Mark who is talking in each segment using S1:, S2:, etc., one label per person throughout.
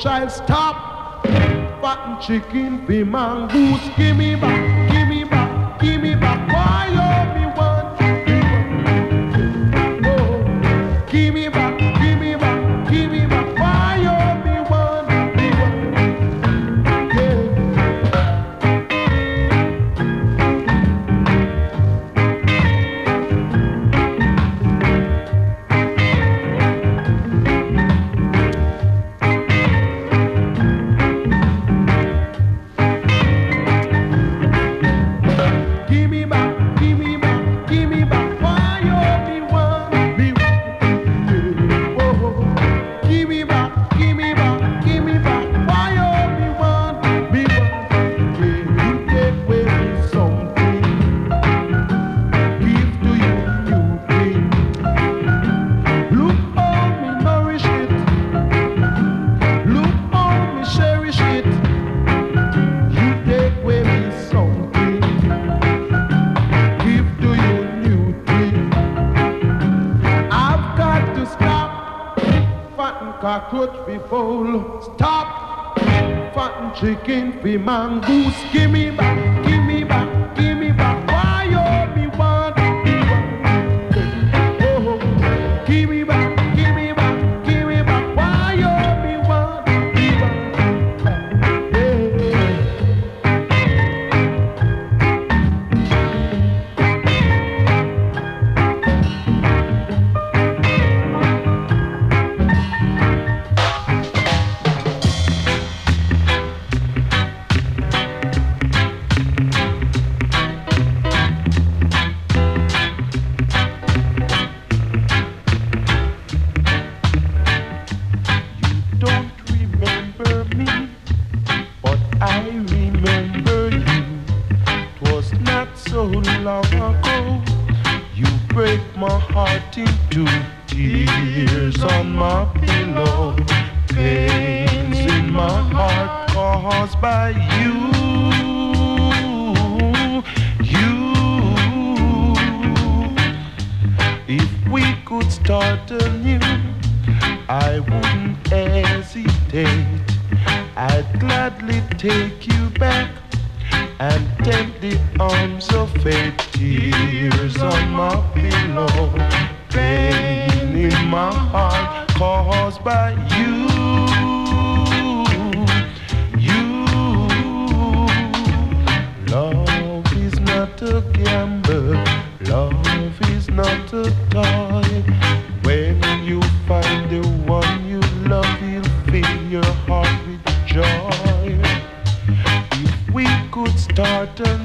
S1: child stop. Fat chicken, be mongoose,
S2: start anew,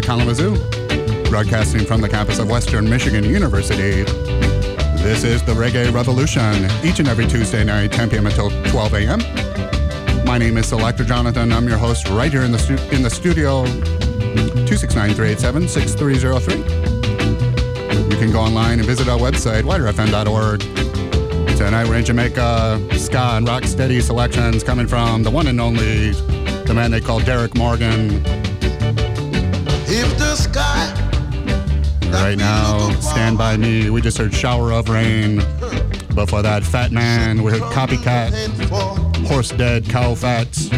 S3: Kalamazoo, broadcasting from the campus of Western Michigan University. This is the Reggae Revolution, each and every Tuesday night, 10 p.m. until 12 a.m. My name is Selector Jonathon. I'm your host right here in the, stu- in the studio, 269-387-6303. You can go online and visit our website, widrfm.org. Tonight we're in Jamaica, ska and rock steady selections coming from the one and only, the man they call Derrick Morgan. Right now, Stand By Me. We just heard Shower of Rain. Before that, Fat Man. We heard Copycat. Horse Dead, Cow Fats.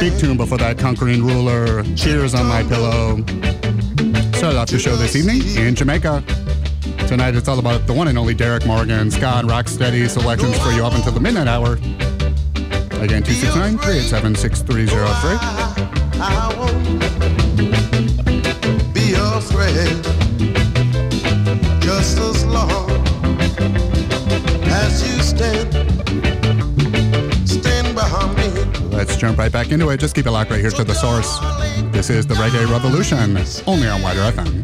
S3: Big tune before that, Conquering Ruler. Tears on My Pillow. Started off the show this evening in Jamaica. Tonight it's all about the one and only Derrick Morgan, ska and rocksteady selections for you up until the midnight hour. Again, 269 387 6303. Let's jump right back into it. Just keep it locked right here to the source. This is the Reggae Revolution, only on WIDR FM.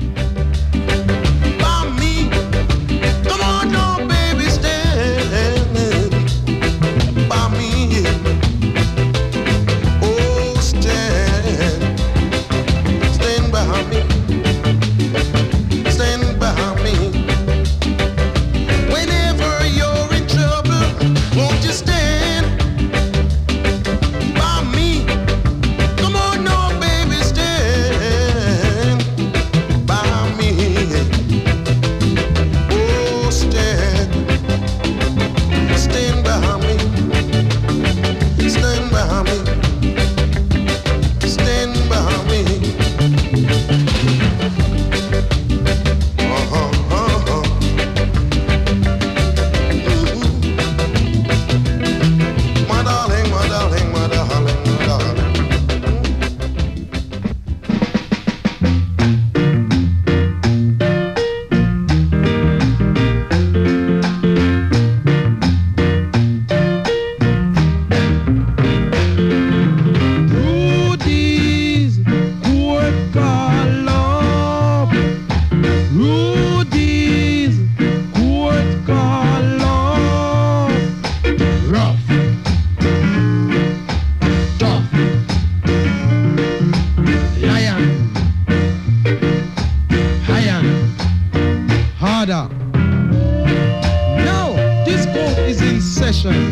S1: same.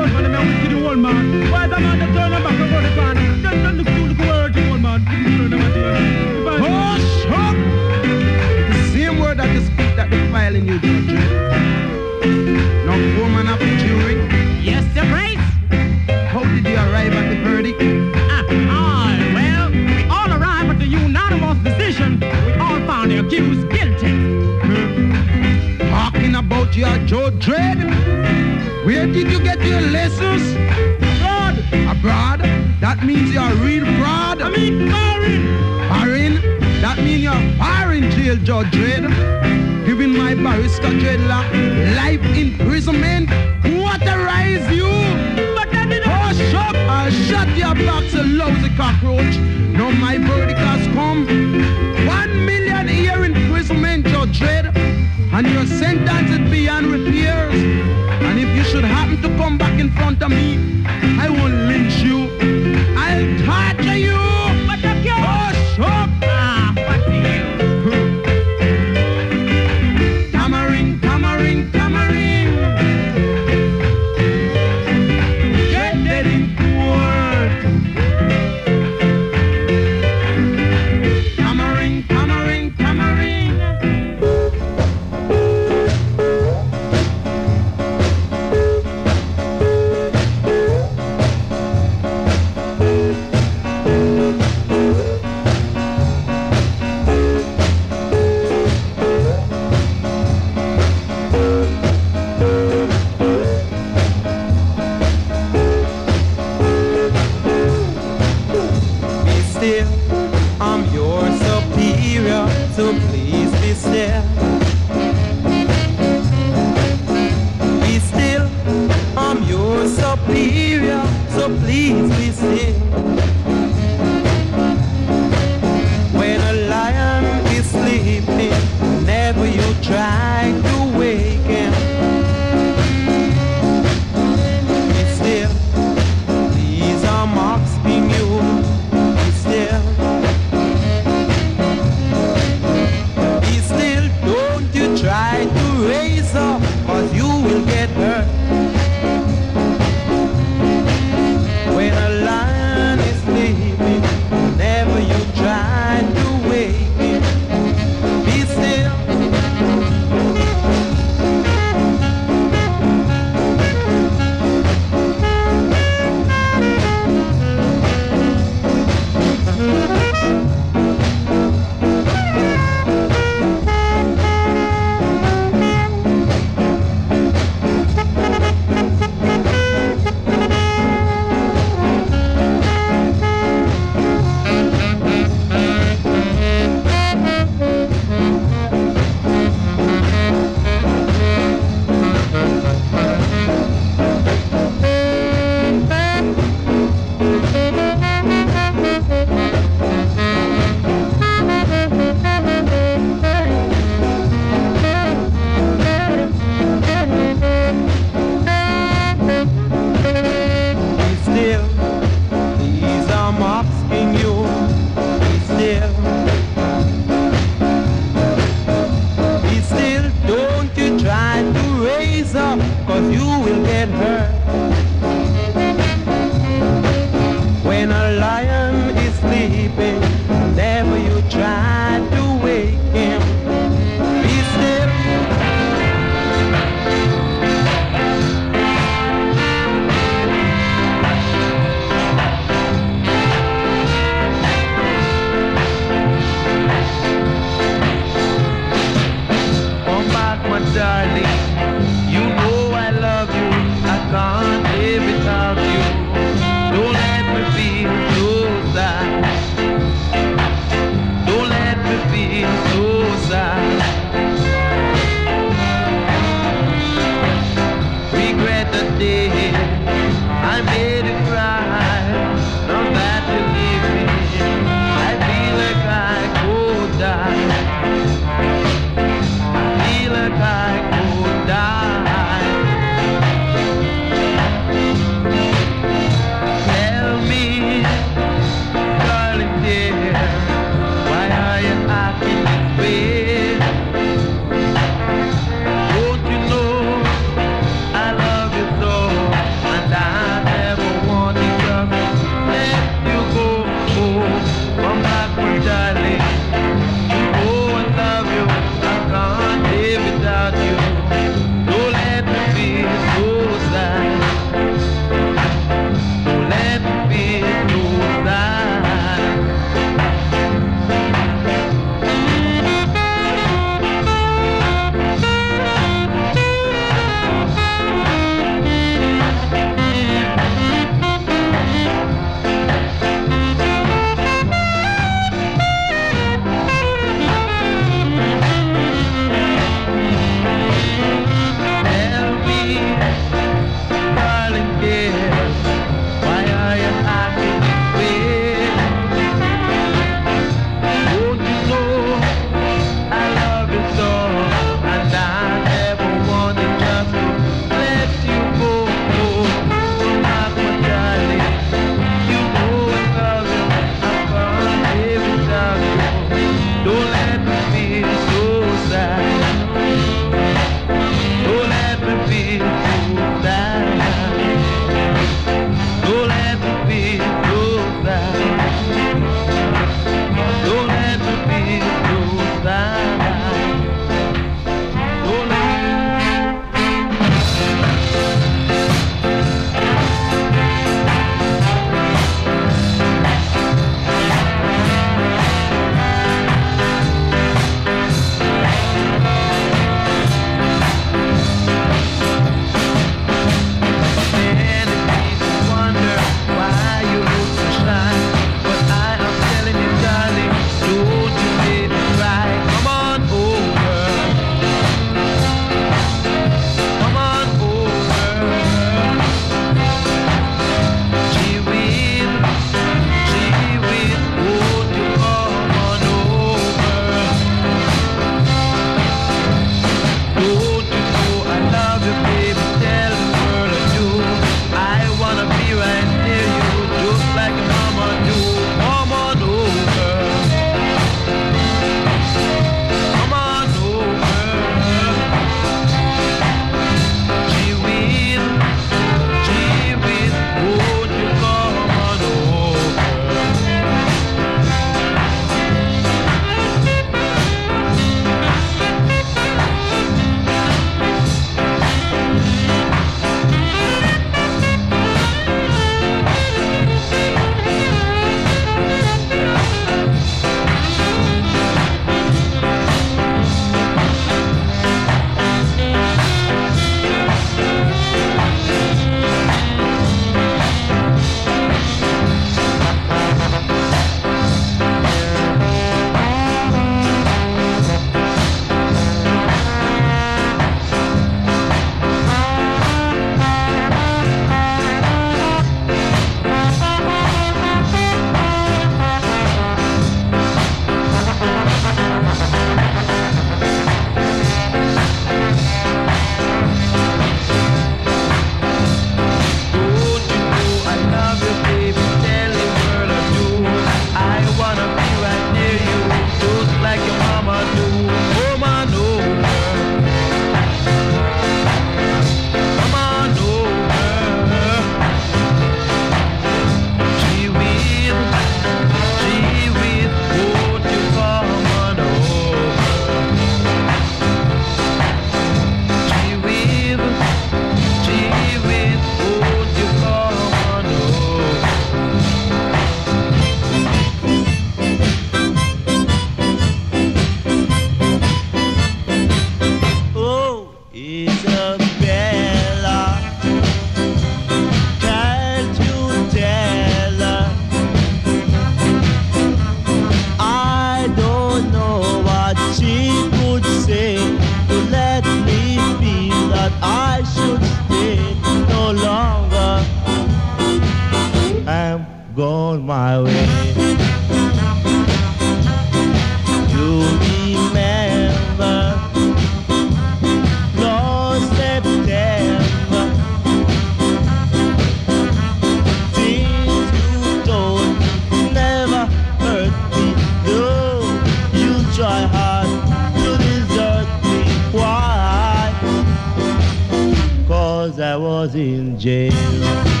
S4: I
S5: was in jail.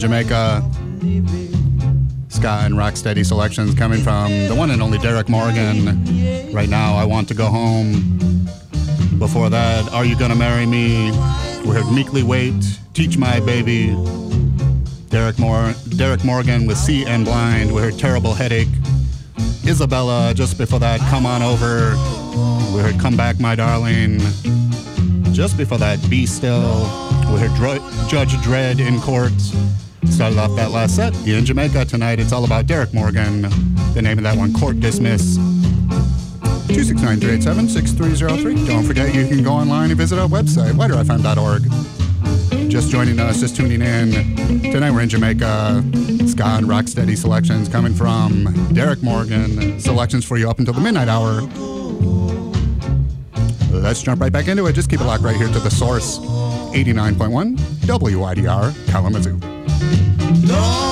S3: Jamaica. Ska and Rocksteady selections coming from the one and only Derrick Morgan. Right now, I Want to Go Home. Before that, Are You Gonna Marry Me? We heard Meekly Wait, Teach My Baby. Derrick, Mor- Derrick Morgan with See and Blind. We heard Terrible Headache. Isabella, just before that, Come On Over. We heard Come Back, My Darling. Just before that, Be Still. We heard Dr- Judge Dread in court. Started off that last set. You're in Jamaica tonight. It's all about Derrick Morgan. The name of that one, Court Dismiss. 269-387-6303. Don't forget you can go online and visit our website, widrfm.org. Just joining us, just tuning in. Tonight we're in Jamaica. Ska and Rocksteady selections coming from Derrick Morgan. Selections for you up until the midnight hour. Let's jump right back into it. Just keep it locked right here to the source. 89.1 WIDR Kalamazoo.
S1: Hey,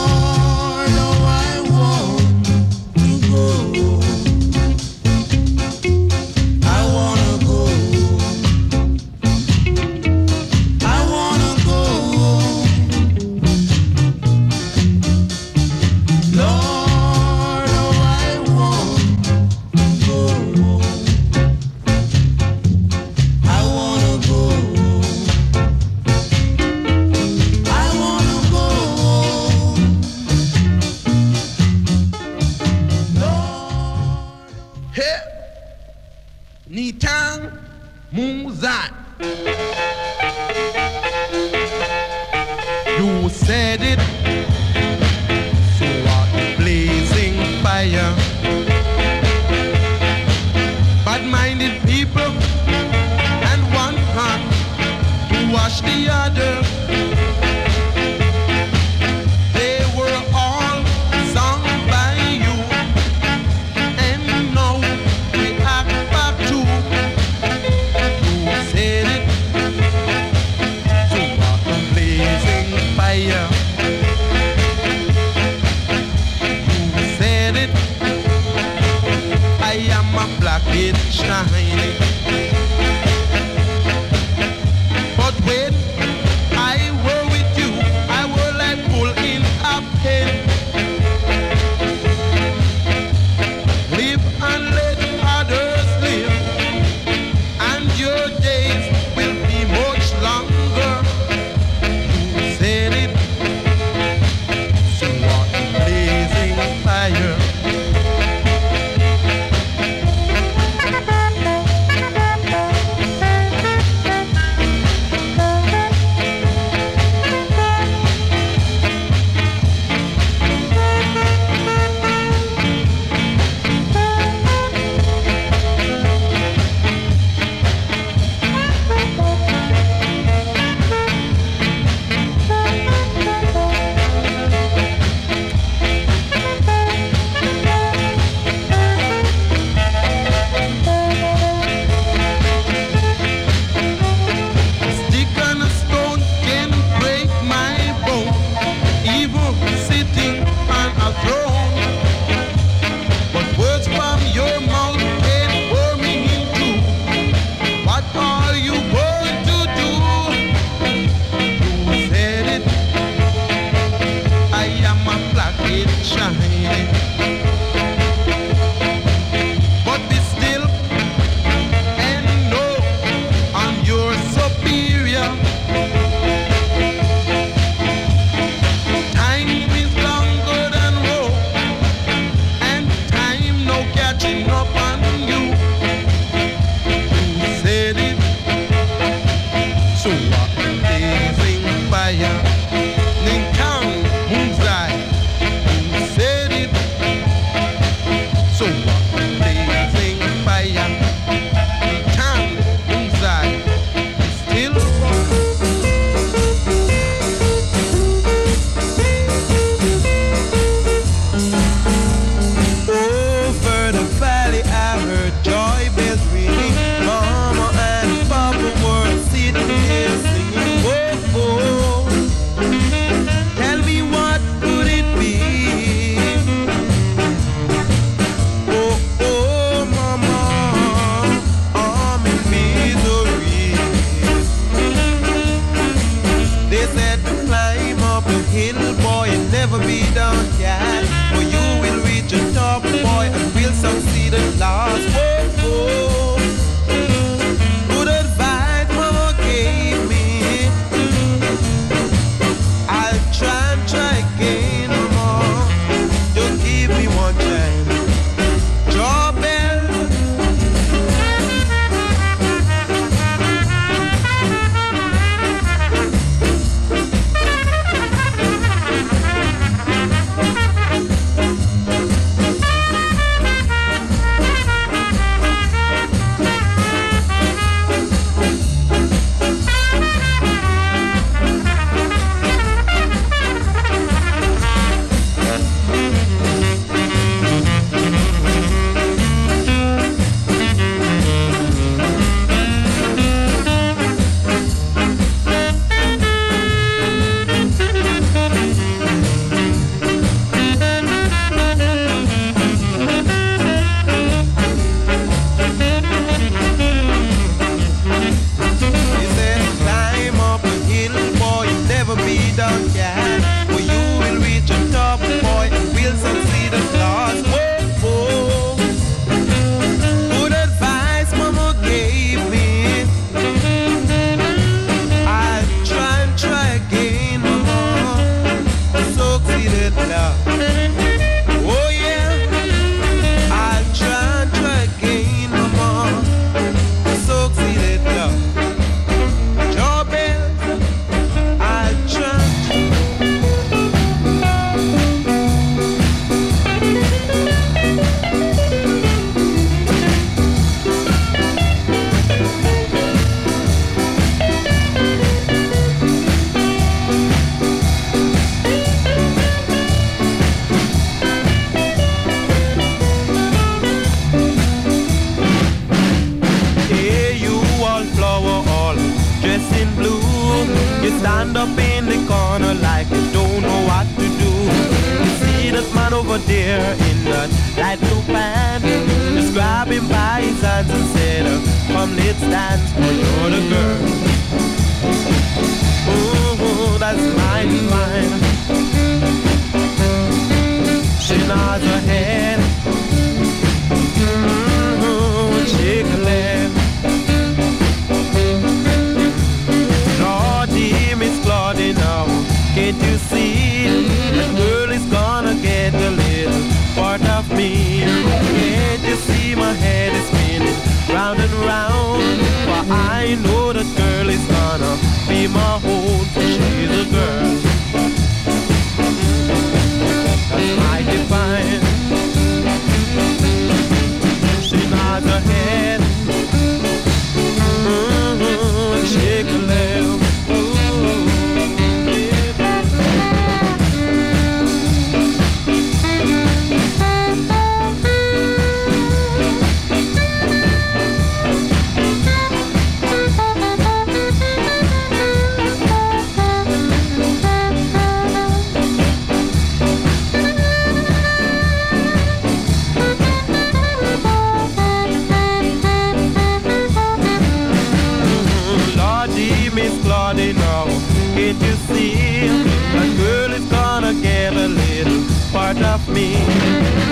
S1: part me.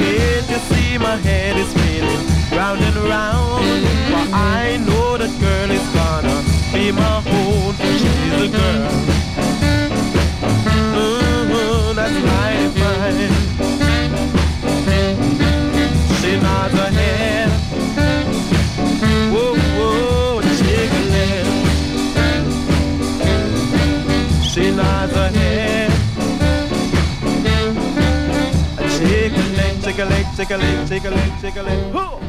S1: Can't you see my head is spinning round and round? For I know that girl is gonna be my own. She's a girl. shake a leg, shake a leg, shake a leg.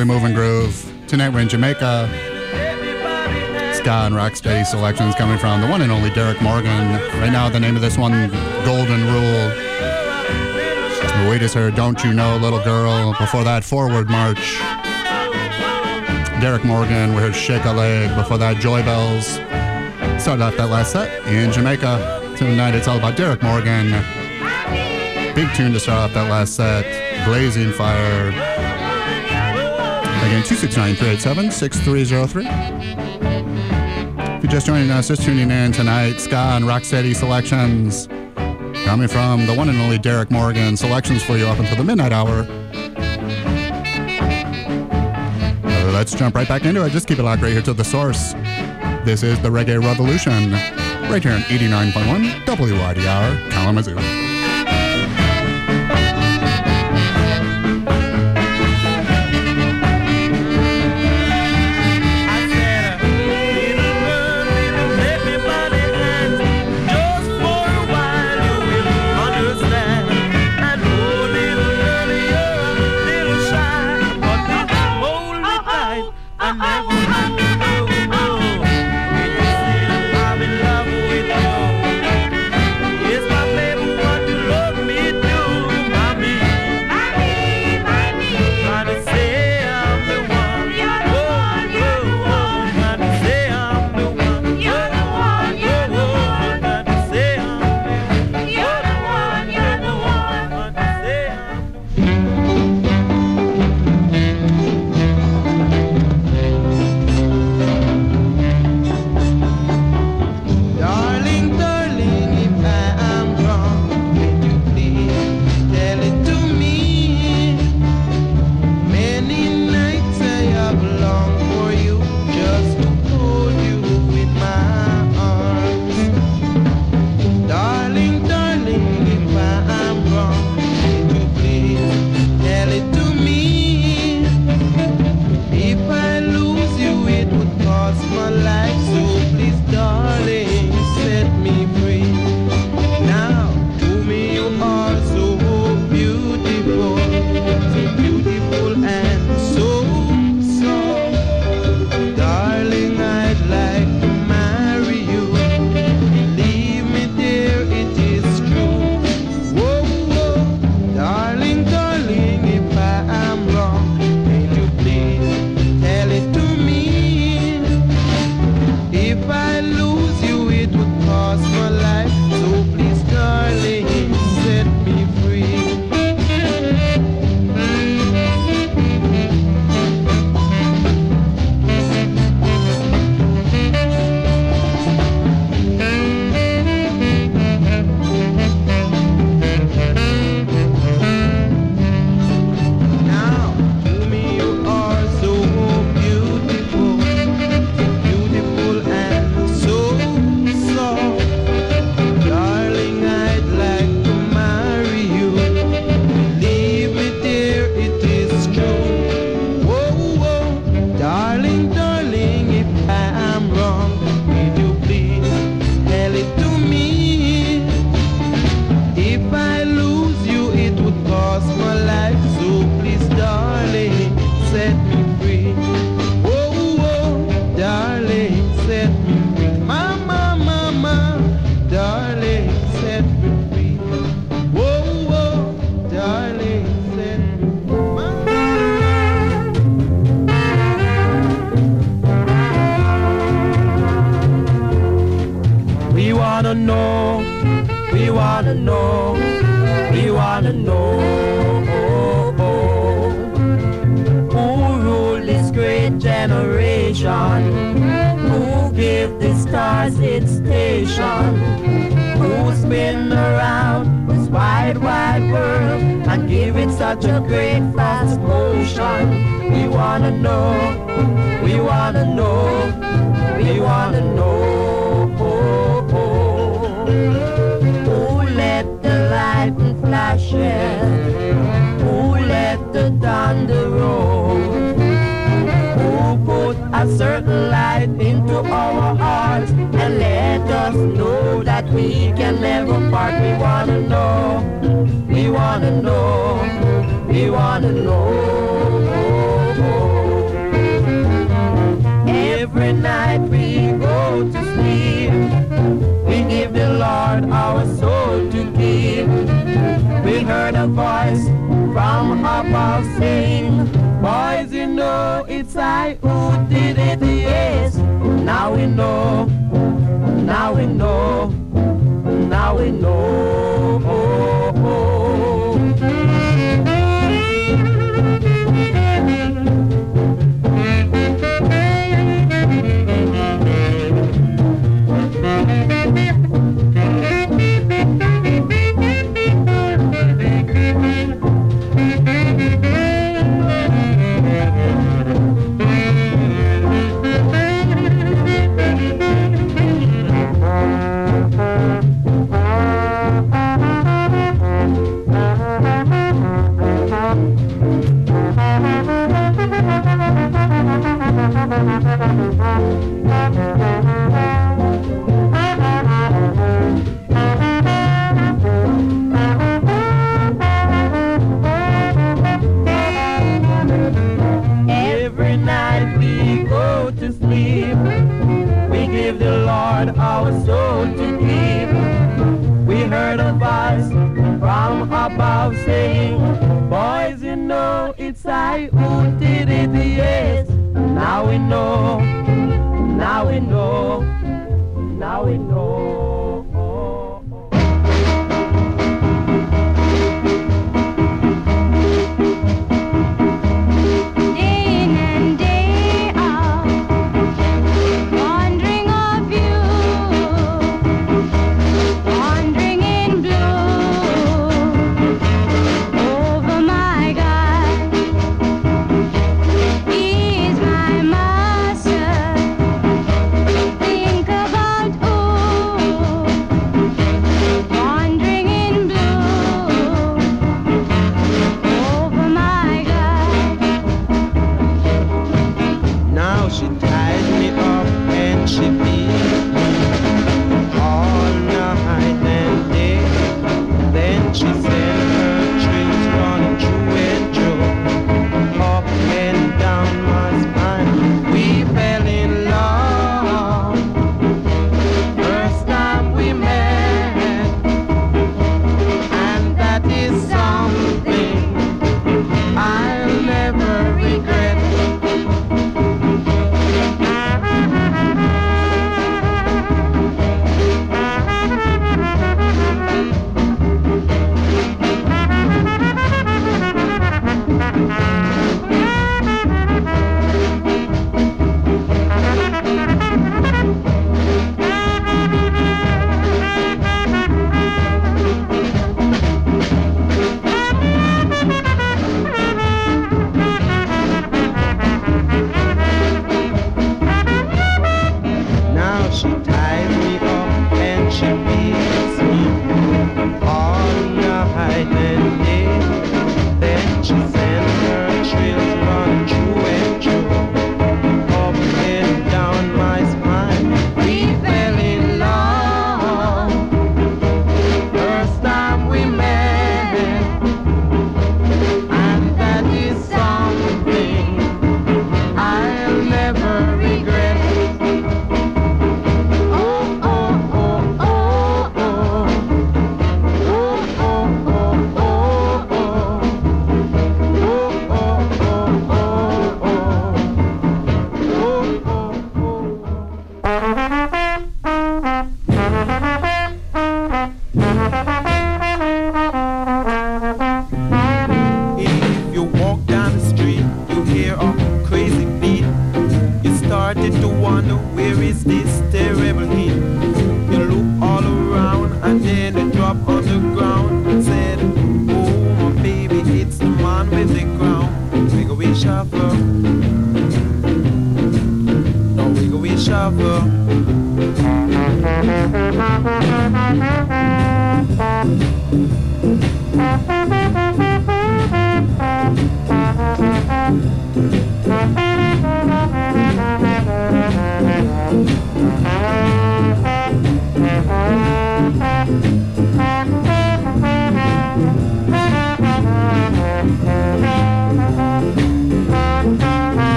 S6: And
S1: groove. Tonight we're in Jamaica. Ska and rocksteady selections coming from the one and only Derrick Morgan. Right now, the name of this one, Golden Rule. We just heard Don't You Know, Little Girl. Before that, Forward March. Derrick Morgan, we heard Shake a Leg. Before that, Joy Bells. Started off that last set in Jamaica. Tonight, it's all about Derrick Morgan. Big tune to start off that last set. Blazing Fire. Again, 269 387 6303. If you're just joining us, just tuning in tonight, Ska and Rocksteady selections coming from the one and only Derrick Morgan. Selections for you up until the midnight hour. Uh, Let's jump right back into it. Just keep it locked right here to the source. This is the Reggae Revolution, right here on 89.1 WIDR Kalamazoo.
S7: Who ruled this great generation, who gave the stars its station, who's been around this wide, wide world and give it such a great fast motion. We wanna know, we wanna know, on the road who put a certain light into our hearts and let us know that we can never part. We wanna know, we wanna know, we wanna know.
S1: Every night we go to sleep, we give the Lord our soul to keep. We heard a voice from above saying, Boys, you know it's I who did it, yes. Now we know, now we know, now we know.
S7: say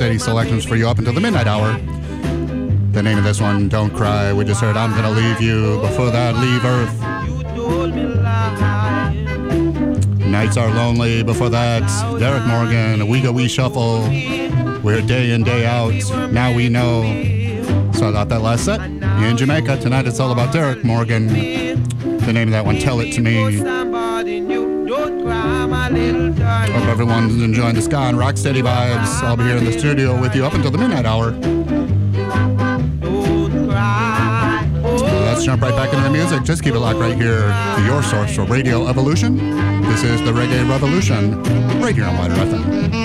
S3: Rocksteady selections for you up until the midnight hour. The name of this one, Don't Cry. We just heard I'm Gonna Leave You. Before that, Leave Earth.
S8: you.
S3: Nights Are Lonely. Before that, Derrick Morgan, Wigger Wee Shuffle. We're day in, day out. Now we know. So I got that last set. In Jamaica, tonight it's all about Derrick Morgan. The name of that one, Tell It To Me. Hope everyone's enjoying the ska and rocksteady vibes. I'll be here in the studio with you up until the midnight hour. Let's jump right back into the music. Just keep it locked right here to your source for Radio Evolution. This is the Reggae Revolution, right here on WIDR FM.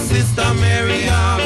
S1: Sister Miriam,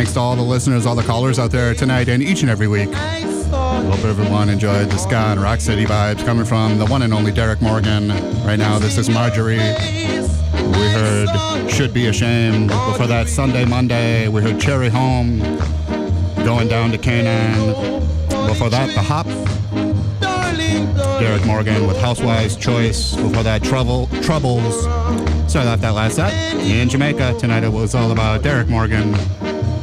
S3: thanks to all the listeners, all the callers out there tonight and each and every week. Hope everyone enjoyed the ska and rocksteady vibes coming from the one and only Derrick Morgan. Right now, this is Marjorie. We heard Should Be Ashamed. Before that, Sunday, Monday, we heard Cherry Home, Going Down to Canaan. Before that, The Hop. Darling. Derrick Morgan with Housewives Choice. Before that, Trouble, Troubles. Started off that last set in Jamaica. Tonight it was all about Derrick Morgan.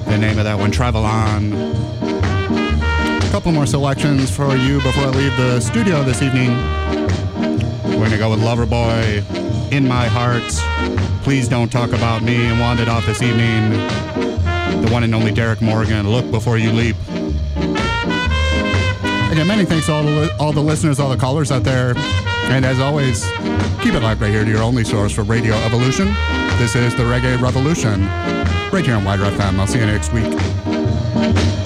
S3: The name of that one, Travel On. A couple more selections for you before I leave the studio this evening. We're gonna go with Loverboy, In My Heart, Please Don't Talk About Me, and Wanted Off this evening. The one and only Derrick Morgan, Look Before You Leap. Again, many thanks to all the, all the listeners, all the callers out there. And as always, keep it locked right here to your only source for Radio Evolution. This is the Reggae Revolution, right here on WIDR FM. I'll see you next week.